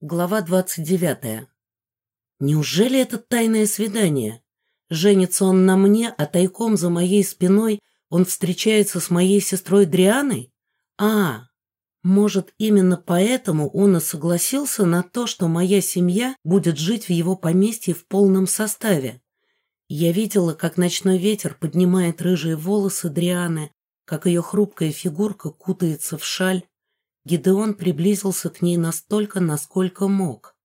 Глава двадцать девятая. Неужели это тайное свидание? Женится он на мне, а тайком за моей спиной он встречается с моей сестрой Дрианой? А, может, именно поэтому он и согласился на то, что моя семья будет жить в его поместье в полном составе. Я видела, как ночной ветер поднимает рыжие волосы Дрианы, как ее хрупкая фигурка кутается в шаль, Гидеон приблизился к ней настолько, насколько мог.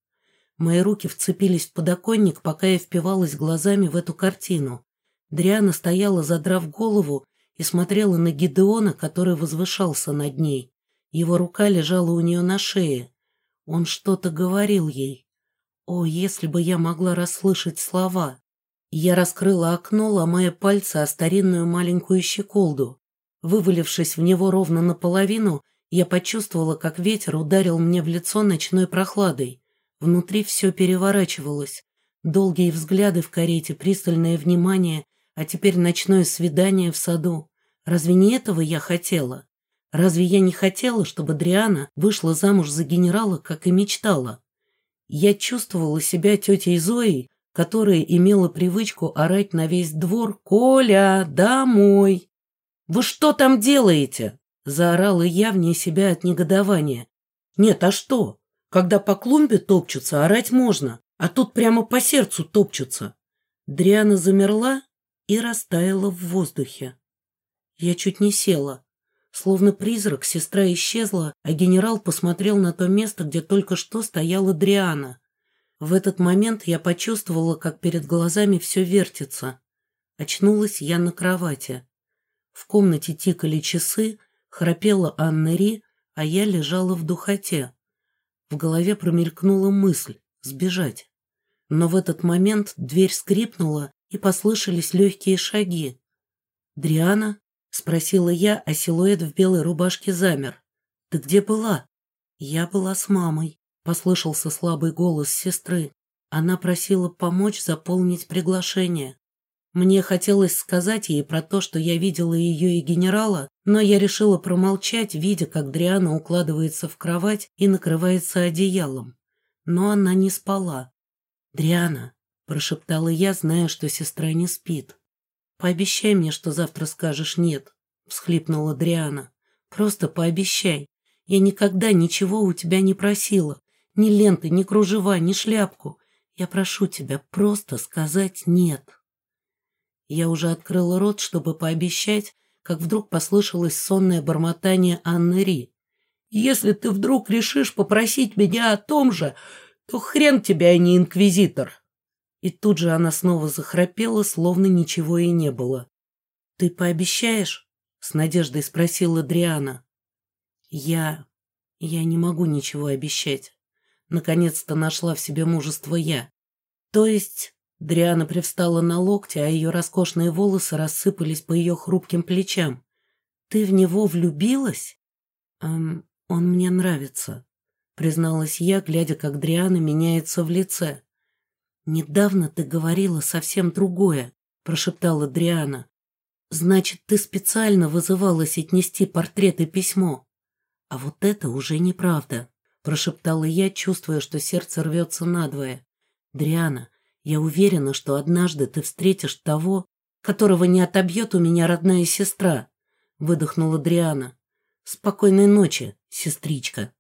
Мои руки вцепились в подоконник, пока я впивалась глазами в эту картину. Дриана стояла, задрав голову, и смотрела на Гидеона, который возвышался над ней. Его рука лежала у нее на шее. Он что-то говорил ей. О, если бы я могла расслышать слова! Я раскрыла окно, ломая пальцы о старинную маленькую щеколду. Вывалившись в него ровно наполовину, я почувствовала, как ветер ударил мне в лицо ночной прохладой. Внутри все переворачивалось. Долгие взгляды в карете, пристальное внимание, а теперь ночное свидание в саду. Разве не этого я хотела? Разве я не хотела, чтобы Дриана вышла замуж за генерала, как и мечтала? Я чувствовала себя тетей Зоей, которая имела привычку орать на весь двор «Коля, домой!» «Вы что там делаете?» Заорала я вне себя от негодования. Нет, а что? Когда по клумбе топчутся, орать можно, а тут прямо по сердцу топчутся. Дриана замерла и растаяла в воздухе. Я чуть не села. Словно призрак, сестра исчезла, а генерал посмотрел на то место, где только что стояла Дриана. В этот момент я почувствовала, как перед глазами все вертится. Очнулась я на кровати. В комнате тикали часы, Храпела Анна Ри, а я лежала в духоте. В голове промелькнула мысль — сбежать. Но в этот момент дверь скрипнула, и послышались легкие шаги. «Дриана?» — спросила я, а силуэт в белой рубашке замер. «Ты где была?» «Я была с мамой», — послышался слабый голос сестры. Она просила помочь заполнить приглашение. Мне хотелось сказать ей про то, что я видела ее и генерала, но я решила промолчать, видя, как Дриана укладывается в кровать и накрывается одеялом. Но она не спала. «Дриана», — прошептала я, зная, что сестра не спит. «Пообещай мне, что завтра скажешь «нет», — всхлипнула Дриана. «Просто пообещай. Я никогда ничего у тебя не просила. Ни ленты, ни кружева, ни шляпку. Я прошу тебя просто сказать «нет». Я уже открыла рот, чтобы пообещать, как вдруг послышалось сонное бормотание Анны Ри. «Если ты вдруг решишь попросить меня о том же, то хрен тебя, а не инквизитор!» И тут же она снова захрапела, словно ничего и не было. «Ты пообещаешь?» — с надеждой спросила Дриана. «Я... я не могу ничего обещать. Наконец-то нашла в себе мужество я. То есть Дриана привстала на локте, а ее роскошные волосы рассыпались по ее хрупким плечам. «Ты в него влюбилась?» «Эм, он мне нравится», — призналась я, глядя, как Дриана меняется в лице. «Недавно ты говорила совсем другое», — прошептала Дриана. «Значит, ты специально вызывалась отнести портрет и письмо». «А вот это уже неправда», — прошептала я, чувствуя, что сердце рвется надвое. «Дриана, я уверена, что однажды ты встретишь того, которого не отобьет у меня родная сестра, выдохнула Дриана. Спокойной ночи, сестричка.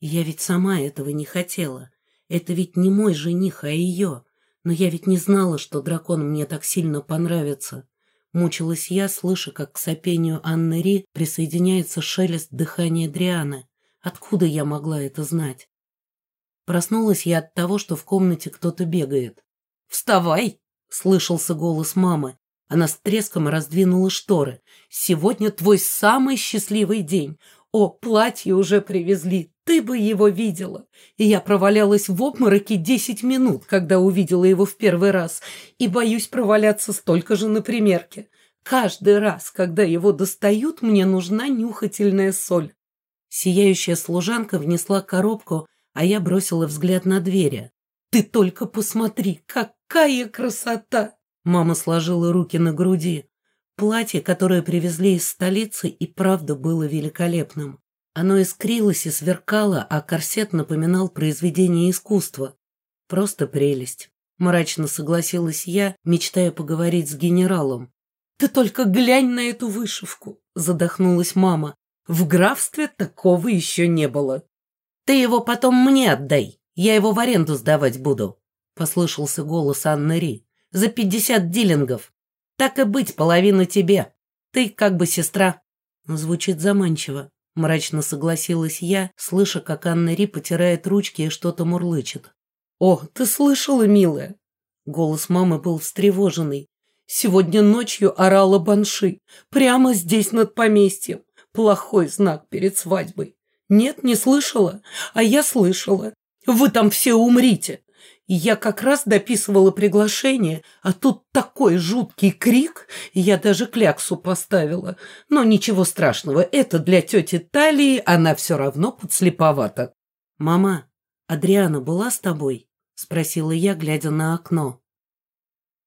Я ведь сама этого не хотела. Это ведь не мой жених, а ее. Но я ведь не знала, что дракон мне так сильно понравится. Мучилась я, слыша, как к сопению Анны Ри присоединяется шелест дыхания Дрианы. Откуда я могла это знать? Проснулась я от того, что в комнате кто-то бегает. «Вставай!» — слышался голос мамы. Она с треском раздвинула шторы. «Сегодня твой самый счастливый день. О, платье уже привезли, ты бы его видела!» И я провалялась в обмороке десять минут, когда увидела его в первый раз, и боюсь проваляться столько же на примерке. Каждый раз, когда его достают, мне нужна нюхательная соль. Сияющая служанка внесла коробку а я бросила взгляд на двери. «Ты только посмотри, какая красота!» Мама сложила руки на груди. Платье, которое привезли из столицы, и правда было великолепным. Оно искрилось и сверкало, а корсет напоминал произведение искусства. Просто прелесть. Мрачно согласилась я, мечтая поговорить с генералом. «Ты только глянь на эту вышивку!» — задохнулась мама. «В графстве такого еще не было!» «Ты его потом мне отдай, я его в аренду сдавать буду!» — послышался голос Анны Ри. «За пятьдесят диллингов! Так и быть, половина тебе! Ты как бы сестра!» Звучит заманчиво. Мрачно согласилась я, слыша, как Анна Ри потирает ручки и что-то мурлычет. «О, ты слышала, милая?» Голос мамы был встревоженный. «Сегодня ночью орала банши. Прямо здесь над поместьем. Плохой знак перед свадьбой. Нет, не слышала? А я слышала. Вы там все умрите. Я как раз дописывала приглашение, а тут такой жуткий крик, я даже кляксу поставила. Но ничего страшного, это для тети Талии, она все равно подслеповата. «Мама, Адриана была с тобой?» — спросила я, глядя на окно.